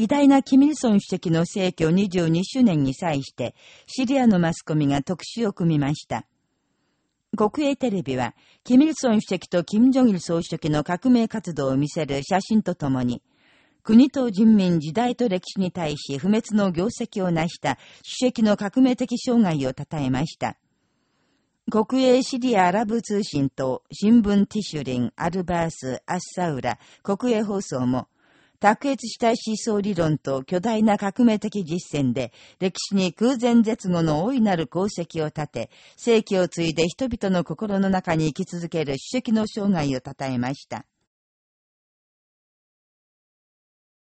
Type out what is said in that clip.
偉大なキミルソン主席の逝去22周年に際して、シリアのマスコミが特集を組みました。国営テレビは、キミルソン主席とキム・ジョギル総書記の革命活動を見せる写真とともに、国と人民時代と歴史に対し不滅の業績を成した主席の革命的生涯を称えました。国営シリアアラブ通信と新聞ティシュリン、アルバース、アッサウラ、国営放送も、卓越した思想理論と巨大な革命的実践で、歴史に空前絶後の大いなる功績を立て、世紀を継いで人々の心の中に生き続ける主席の生涯を称えました。